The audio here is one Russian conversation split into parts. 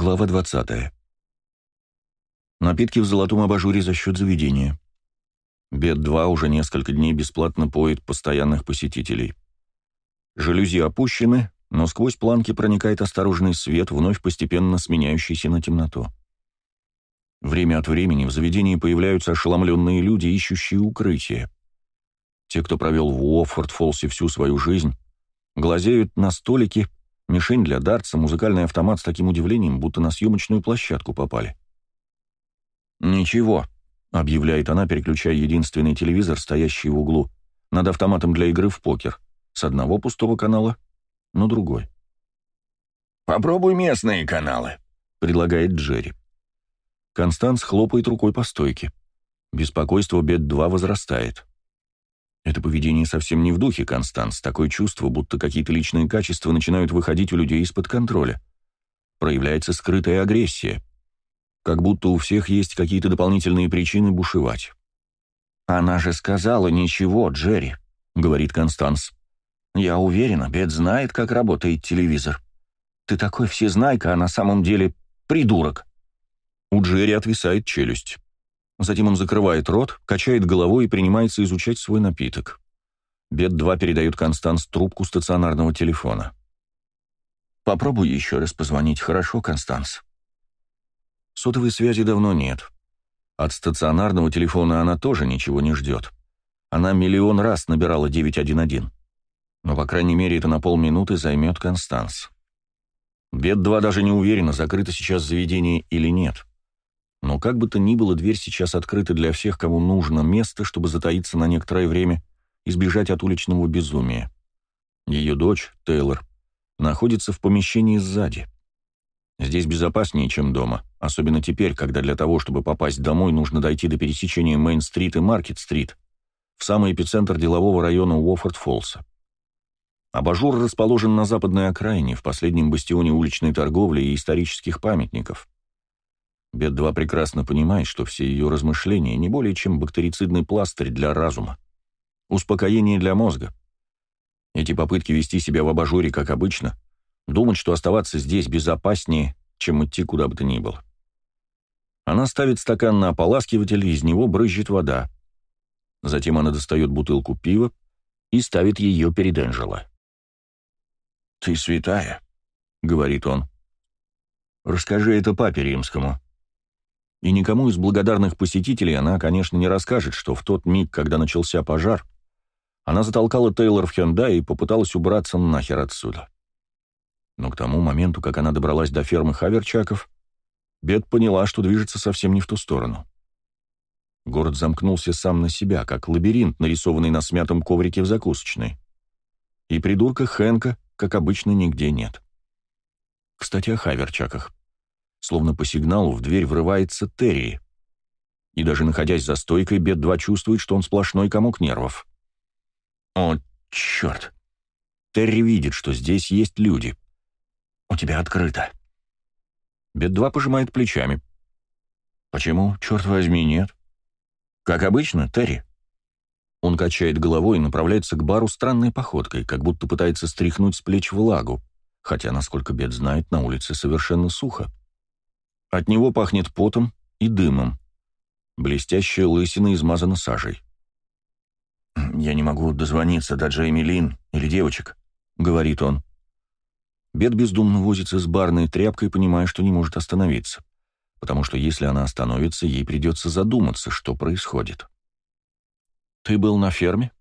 Глава 20. Напитки в золотом абажуре за счет заведения. Бед-2 уже несколько дней бесплатно поет постоянных посетителей. Жалюзи опущены, но сквозь планки проникает осторожный свет, вновь постепенно сменяющийся на темноту. Время от времени в заведении появляются ошеломленные люди, ищущие укрытие. Те, кто провел в Уоффорд-Фолсе всю свою жизнь, глазеют на столики, Мишень для дартса, музыкальный автомат с таким удивлением, будто на съемочную площадку попали. «Ничего», — объявляет она, переключая единственный телевизор, стоящий в углу, над автоматом для игры в покер, с одного пустого канала на другой. «Попробуй местные каналы», — предлагает Джерри. Констанс хлопает рукой по стойке. Беспокойство Бет-2 возрастает. Это поведение совсем не в духе Констанс, такое чувство, будто какие-то личные качества начинают выходить у людей из-под контроля. Проявляется скрытая агрессия. Как будто у всех есть какие-то дополнительные причины бушевать. «Она же сказала ничего, Джерри», — говорит Констанс. «Я уверена, Бет знает, как работает телевизор. Ты такой всезнайка, а на самом деле придурок». У Джерри отвисает челюсть. Затем он закрывает рот, качает головой и принимается изучать свой напиток. Бет-2 передает Констанс трубку стационарного телефона. «Попробуй еще раз позвонить, хорошо, Констанс?» Сотовой связи давно нет. От стационарного телефона она тоже ничего не ждет. Она миллион раз набирала 911. Но, по крайней мере, это на полминуты займет Констанс. Бет-2 даже не уверена, закрыто сейчас заведение или нет. Но как бы то ни было, дверь сейчас открыта для всех, кому нужно место, чтобы затаиться на некоторое время и сбежать от уличного безумия. Ее дочь, Тейлор, находится в помещении сзади. Здесь безопаснее, чем дома, особенно теперь, когда для того, чтобы попасть домой, нужно дойти до пересечения Мейн-стрит и Маркет-стрит, в самый эпицентр делового района Уоффорд-Фолса. Абажур расположен на западной окраине, в последнем бастионе уличной торговли и исторических памятников. Бет-2 прекрасно понимает, что все ее размышления не более чем бактерицидный пластырь для разума. Успокоение для мозга. Эти попытки вести себя в абажуре, как обычно, думать, что оставаться здесь безопаснее, чем идти куда бы то ни было. Она ставит стакан на ополаскиватель, из него брызжет вода. Затем она достает бутылку пива и ставит ее перед Энджело. «Ты святая», — говорит он. «Расскажи это папе римскому», и никому из благодарных посетителей она, конечно, не расскажет, что в тот миг, когда начался пожар, она затолкала Тейлор в Хендай и попыталась убраться нахер отсюда. Но к тому моменту, как она добралась до фермы Хаверчаков, Бет поняла, что движется совсем не в ту сторону. Город замкнулся сам на себя, как лабиринт, нарисованный на смятом коврике в закусочной. И придурка Хэнка, как обычно, нигде нет. Кстати, о Хаверчаках. Словно по сигналу в дверь врывается Терри. И даже находясь за стойкой, Бет-2 чувствует, что он сплошной комок нервов. О, черт! Терри видит, что здесь есть люди. «У тебя открыто». Бет-2 пожимает плечами. «Почему, черт возьми, нет?» «Как обычно, Терри». Он качает головой и направляется к бару странной походкой, как будто пытается стряхнуть с плеч влагу, хотя, насколько Бет знает, на улице совершенно сухо. От него пахнет потом и дымом. Блестящая лысина измазана сажей. «Я не могу дозвониться до Джейми Лин или девочек», — говорит он. Бет бездумно возится с барной тряпкой, понимая, что не может остановиться, потому что если она остановится, ей придется задуматься, что происходит. «Ты был на ферме?»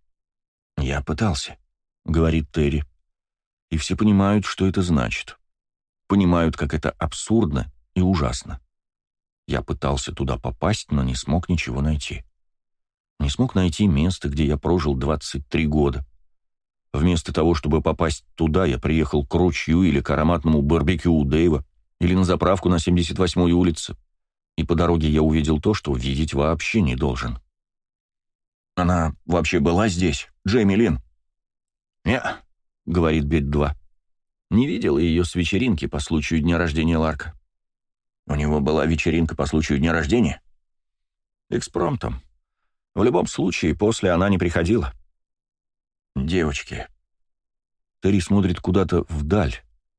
«Я пытался», — говорит Терри. И все понимают, что это значит. Понимают, как это абсурдно и ужасно. Я пытался туда попасть, но не смог ничего найти. Не смог найти место, где я прожил 23 года. Вместо того, чтобы попасть туда, я приехал к ручью или к ароматному барбекю у Дэйва, или на заправку на 78-й улице. И по дороге я увидел то, что видеть вообще не должен. «Она вообще была здесь, Джейми Лин?» «Не», — говорит Бет-2. Не видел ее с вечеринки по случаю дня рождения Ларка. У него была вечеринка по случаю дня рождения? Экспромтом. В любом случае, после она не приходила. Девочки. Терри смотрит куда-то вдаль,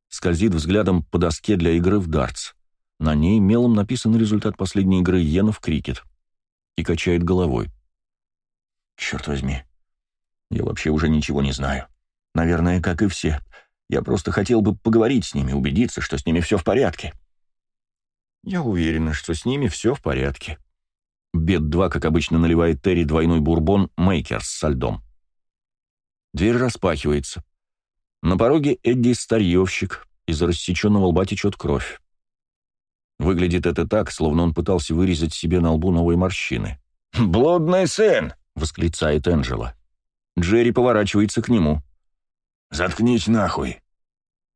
скользит взглядом по доске для игры в дартс, На ней мелом написан результат последней игры Йена в крикет. И качает головой. Черт возьми. Я вообще уже ничего не знаю. Наверное, как и все. Я просто хотел бы поговорить с ними, убедиться, что с ними все в порядке. Я уверена, что с ними все в порядке. Бед-2, как обычно, наливает Терри двойной бурбон «Мейкерс» со льдом. Дверь распахивается. На пороге Эдди старьевщик, из рассеченного лба течет кровь. Выглядит это так, словно он пытался вырезать себе на лбу новые морщины. «Блудный сын!» — восклицает Энджела. Джерри поворачивается к нему. «Заткнись нахуй!»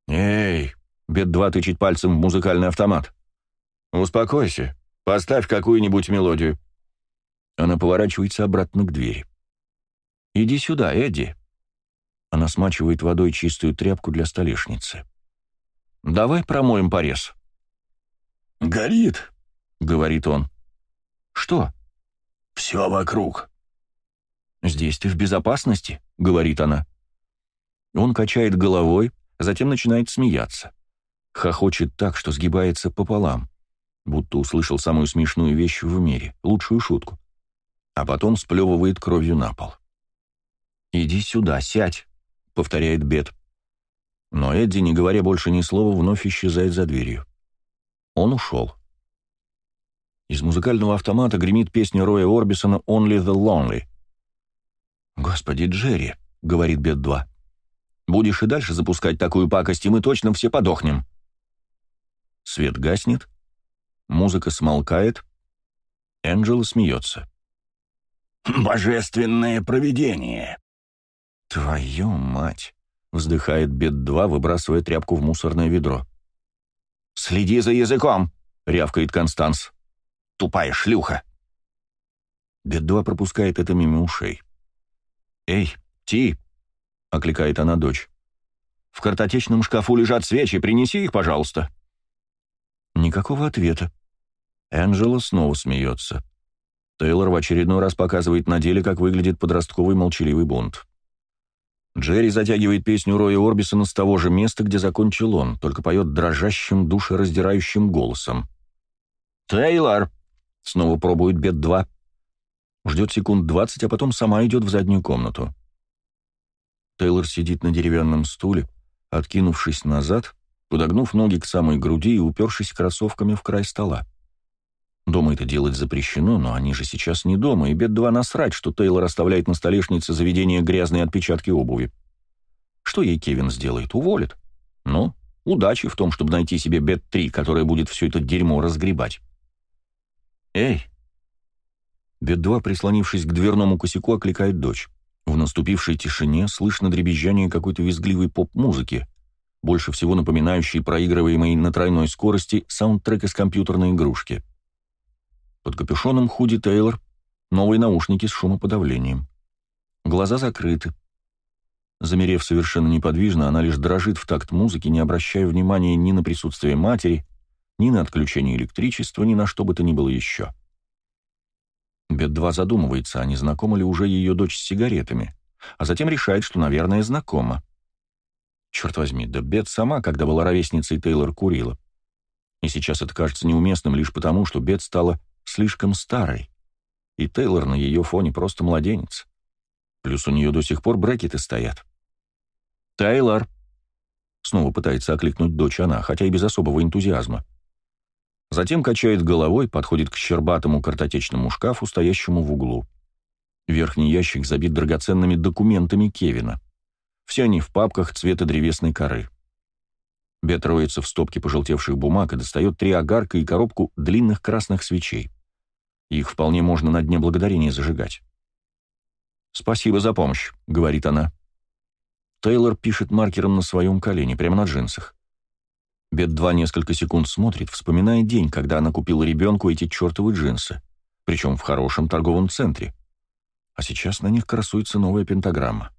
«Эй!» — Бед-2 тычет пальцем в музыкальный автомат. «Успокойся. Поставь какую-нибудь мелодию». Она поворачивается обратно к двери. «Иди сюда, Эдди». Она смачивает водой чистую тряпку для столешницы. «Давай промоем порез». «Горит», — говорит он. «Что?» «Все вокруг». «Здесь ты в безопасности», — говорит она. Он качает головой, затем начинает смеяться. Хохочет так, что сгибается пополам, будто услышал самую смешную вещь в мире, лучшую шутку. А потом сплевывает кровью на пол. «Иди сюда, сядь», — повторяет Бет. Но Эдди, не говоря больше ни слова, вновь исчезает за дверью. Он ушел. Из музыкального автомата гремит песня Роя Орбисона «Only the Lonely». «Господи, Джерри», — говорит Бет-2, — «будешь и дальше запускать такую пакость, и мы точно все подохнем». Свет гаснет, музыка смолкает, Энджела смеется. «Божественное провидение!» «Твою мать!» — вздыхает Бет-2, выбрасывая тряпку в мусорное ведро. «Следи за языком!» — рявкает Констанс. «Тупая шлюха!» Бет-2 пропускает это мимо ушей. «Эй, Ти!» — окликает она дочь. «В картотечном шкафу лежат свечи, принеси их, пожалуйста». Никакого ответа. Энджела снова смеется. Тейлор в очередной раз показывает на деле, как выглядит подростковый молчаливый бунт. Джерри затягивает песню Роя Орбисона с того же места, где закончил он, только поет дрожащим, душераздирающим голосом. «Тейлор!» — снова пробует бед-2. Ждет секунд двадцать, а потом сама идет в заднюю комнату. Тейлор сидит на деревянном стуле, откинувшись назад, подогнув ноги к самой груди и упершись кроссовками в край стола. Дома это делать запрещено, но они же сейчас не дома, и бед-2 насрать, что Тейлор оставляет на столешнице заведение грязные отпечатки обуви. Что ей Кевин сделает? Уволит. Ну, удачи в том, чтобы найти себе бед-3, которая будет все это дерьмо разгребать. «Эй!» Бед-2, прислонившись к дверному косяку, окликает дочь. В наступившей тишине слышно дребезжание какой-то визгливой поп-музыки, больше всего напоминающей проигрываемый на тройной скорости саундтрек из компьютерной игрушки. Под капюшоном худи Тейлор, новые наушники с шумоподавлением. Глаза закрыты. Замерев совершенно неподвижно, она лишь дрожит в такт музыки, не обращая внимания ни на присутствие матери, ни на отключение электричества, ни на что бы то ни было еще. Бет-2 задумывается, а не знакома ли уже ее дочь с сигаретами, а затем решает, что, наверное, знакома. Черт возьми, да Бет сама, когда была ровесницей Тейлор, курила. И сейчас это кажется неуместным лишь потому, что Бет стала слишком старой, и Тейлор на ее фоне просто младенец. Плюс у нее до сих пор брекеты стоят. «Тейлор!» Снова пытается окликнуть дочь она, хотя и без особого энтузиазма. Затем качает головой, подходит к щербатому картотечному шкафу, стоящему в углу. Верхний ящик забит драгоценными документами Кевина. Все они в папках цвета древесной коры. Бет роется в стопке пожелтевших бумаг и достает три огарка и коробку длинных красных свечей. Их вполне можно на дне благодарения зажигать. «Спасибо за помощь», — говорит она. Тейлор пишет маркером на своем колене, прямо на джинсах. Бет-2 несколько секунд смотрит, вспоминая день, когда она купила ребенку эти чертовы джинсы, причем в хорошем торговом центре. А сейчас на них красуется новая пентаграмма.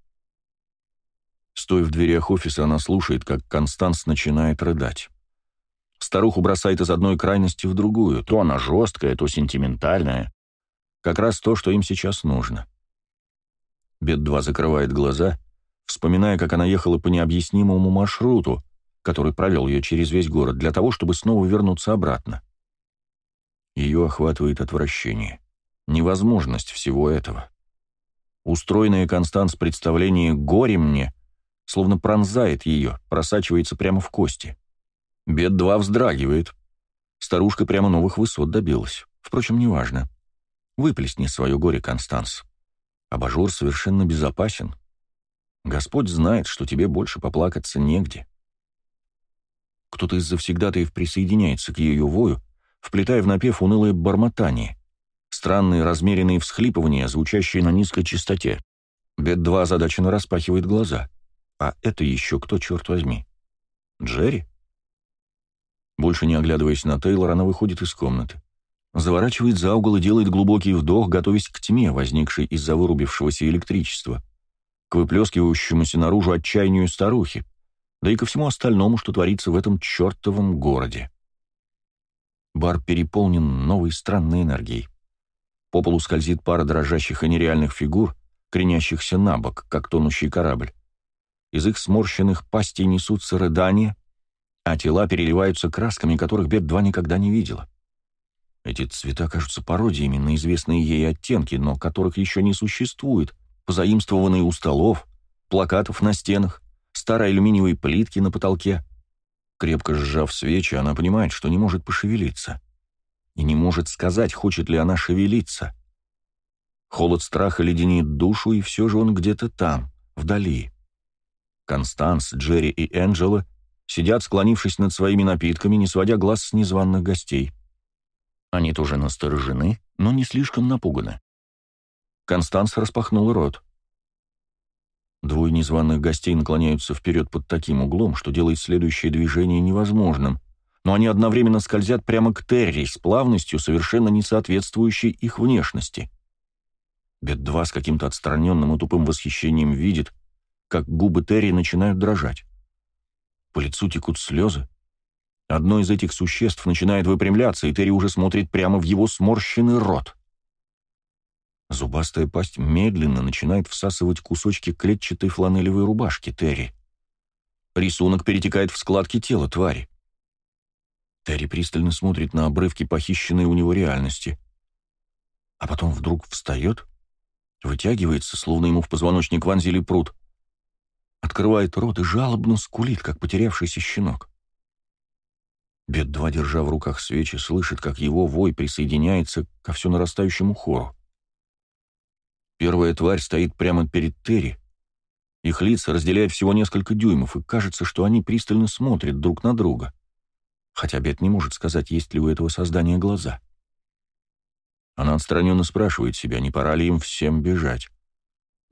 Стоя в дверях офиса, она слушает, как Констанс начинает рыдать. Старуху бросает из одной крайности в другую. То она жесткая, то сентиментальная. Как раз то, что им сейчас нужно. Бет-2 закрывает глаза, вспоминая, как она ехала по необъяснимому маршруту, который провел ее через весь город, для того, чтобы снова вернуться обратно. Ее охватывает отвращение. Невозможность всего этого. Устроенное Констанс представление «горе мне» словно пронзает ее, просачивается прямо в кости. Бед-2 вздрагивает. Старушка прямо новых высот добилась. Впрочем, неважно. Выплесни свое горе, Констанс. Абажур совершенно безопасен. Господь знает, что тебе больше поплакаться негде. Кто-то из завсегдатаев присоединяется к ее вою, вплетая в напев унылое бормотание, странные размеренные всхлипывания, звучащие на низкой частоте. Бет-2 озадаченно распахивает глаза. А это еще кто, черт возьми? Джерри? Больше не оглядываясь на Тейлор, она выходит из комнаты. Заворачивает за угол и делает глубокий вдох, готовясь к тьме, возникшей из-за вырубившегося электричества, к выплескивающемуся наружу отчаянию старухи, да и ко всему остальному, что творится в этом чертовом городе. Бар переполнен новой странной энергией. По полу скользит пара дрожащих и нереальных фигур, кренящихся на бок, как тонущий корабль. Из их сморщенных пастей несутся рыдания, а тела переливаются красками, которых Бет-2 никогда не видела. Эти цвета кажутся пародиями на известные ей оттенки, но которых еще не существует, позаимствованные у столов, плакатов на стенах, старой алюминиевой плитки на потолке. Крепко сжав свечи, она понимает, что не может пошевелиться. И не может сказать, хочет ли она шевелиться. Холод страха леденит душу, и все же он где-то там, вдали. Констанс, Джерри и Энджела сидят, склонившись над своими напитками, не сводя глаз с незваных гостей. Они тоже насторожены, но не слишком напуганы. Констанс распахнул рот. Двое незваных гостей наклоняются вперед под таким углом, что делает следующее движение невозможным, но они одновременно скользят прямо к Терри с плавностью, совершенно не соответствующей их внешности. Бет-2 с каким-то отстраненным и тупым восхищением видит, как губы Терри начинают дрожать. По лицу текут слезы, Одно из этих существ начинает выпрямляться, и Терри уже смотрит прямо в его сморщенный рот. Зубастая пасть медленно начинает всасывать кусочки клетчатой фланелевой рубашки Терри. Рисунок перетекает в складки тела твари. Терри пристально смотрит на обрывки похищенной у него реальности. А потом вдруг встает, вытягивается, словно ему в позвоночник вонзили пруд, открывает рот и жалобно скулит, как потерявшийся щенок. Бед-2, держа в руках свечи, слышит, как его вой присоединяется ко все нарастающему хору. Первая тварь стоит прямо перед Терри. Их лица разделяют всего несколько дюймов, и кажется, что они пристально смотрят друг на друга. Хотя Бет не может сказать, есть ли у этого создания глаза. Она отстраненно спрашивает себя, не пора ли им всем бежать.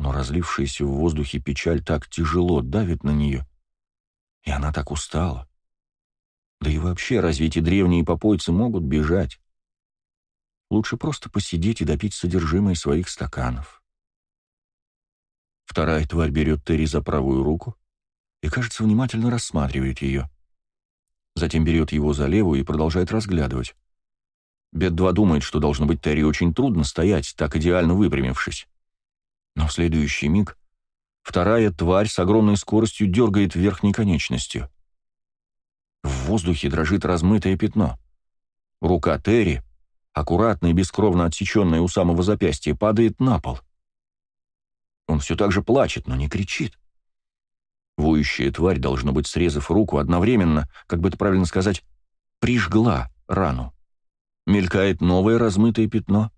Но разлившаяся в воздухе печаль так тяжело давит на нее, и она так устала. Да и вообще, разве эти древние попойцы могут бежать? Лучше просто посидеть и допить содержимое своих стаканов. Вторая тварь берет Терри за правую руку и, кажется, внимательно рассматривает ее. Затем берет его за левую и продолжает разглядывать. Бет-2 думает, что должно быть Терри очень трудно стоять, так идеально выпрямившись. Но в следующий миг вторая тварь с огромной скоростью дергает верхней конечностью. В воздухе дрожит размытое пятно. Рука Терри, аккуратно и бескровно отсеченная у самого запястья, падает на пол. Он все так же плачет, но не кричит. Воющая тварь, должно быть, срезав руку, одновременно, как бы это правильно сказать, прижгла рану. Мелькает новое размытое пятно,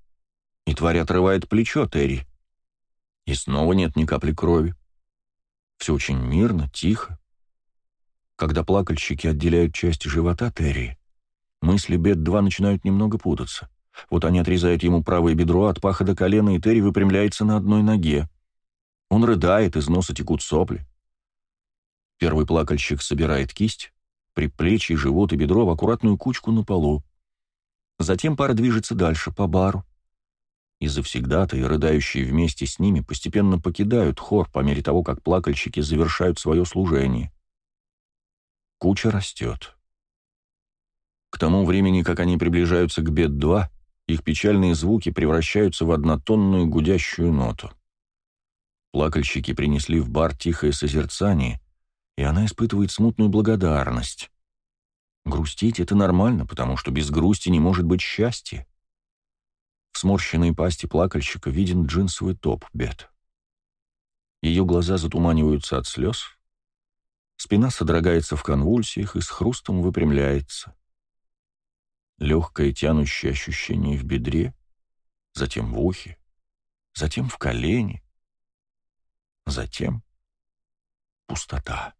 и тварь отрывает плечо Терри. И снова нет ни капли крови. Все очень мирно, тихо. Когда плакальщики отделяют часть живота Терри, мысли Бет-2 начинают немного путаться. Вот они отрезают ему правое бедро от паха до колена, и Терри выпрямляется на одной ноге. Он рыдает, из носа текут сопли. Первый плакальщик собирает кисть, предплечье, живот и бедро в аккуратную кучку на полу. Затем пара движется дальше, по бару. И завсегдаты, и рыдающие вместе с ними, постепенно покидают хор по мере того, как плакальщики завершают свое служение. Куча растет. К тому времени, как они приближаются к Бет-2, их печальные звуки превращаются в однотонную гудящую ноту. Плакальщики принесли в бар тихое созерцание, и она испытывает смутную благодарность. Грустить — это нормально, потому что без грусти не может быть счастья. В сморщенной пасти плакальщика виден джинсовый топ Бет. Ее глаза затуманиваются от слез, спина содрогается в конвульсиях и с хрустом выпрямляется. Легкое тянущее ощущение в бедре, затем в ухе, затем в колене, затем пустота.